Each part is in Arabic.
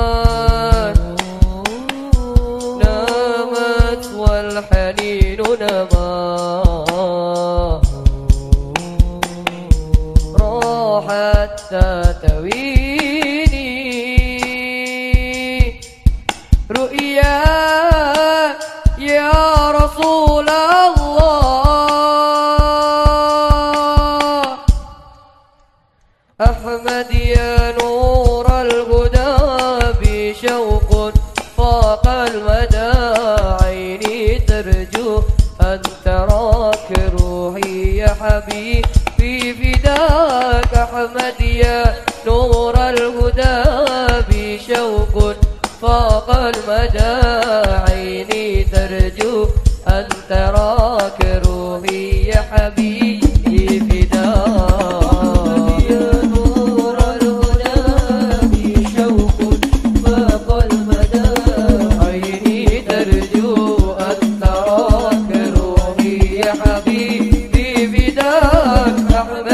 النار نامت والحنين نما. راحت تتويل بي في فداك أحمد يا نور الهدى بشوق فاق المدى. عيني ترجو أن ترى عيدك أحمد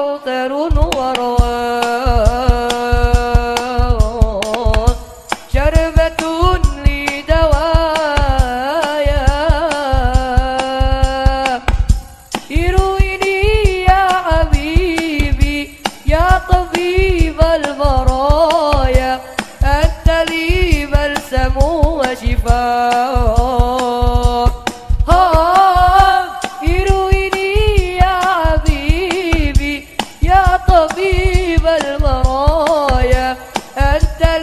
كوثر ورواء شربة لي دوايا إرويني يا حبيبي يا طبيب البرايا. أنت لي بلسم وشفاء.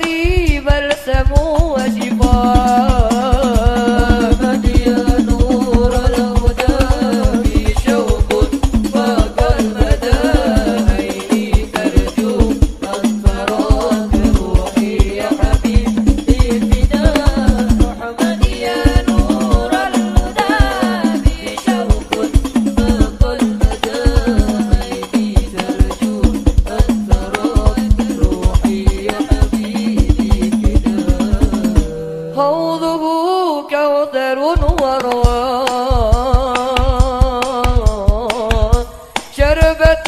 لي بل سمو شربة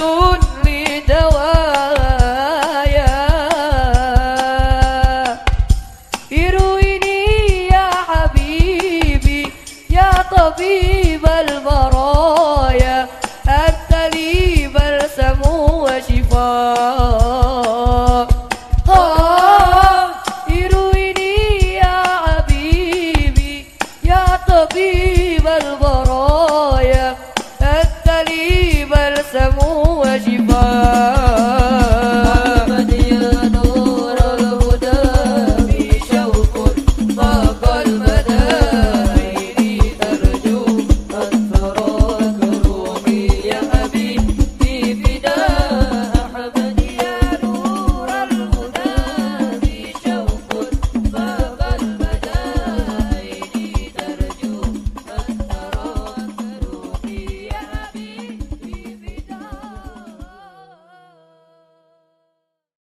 لدوايا. إرويني يا حبيبي يا طبيب.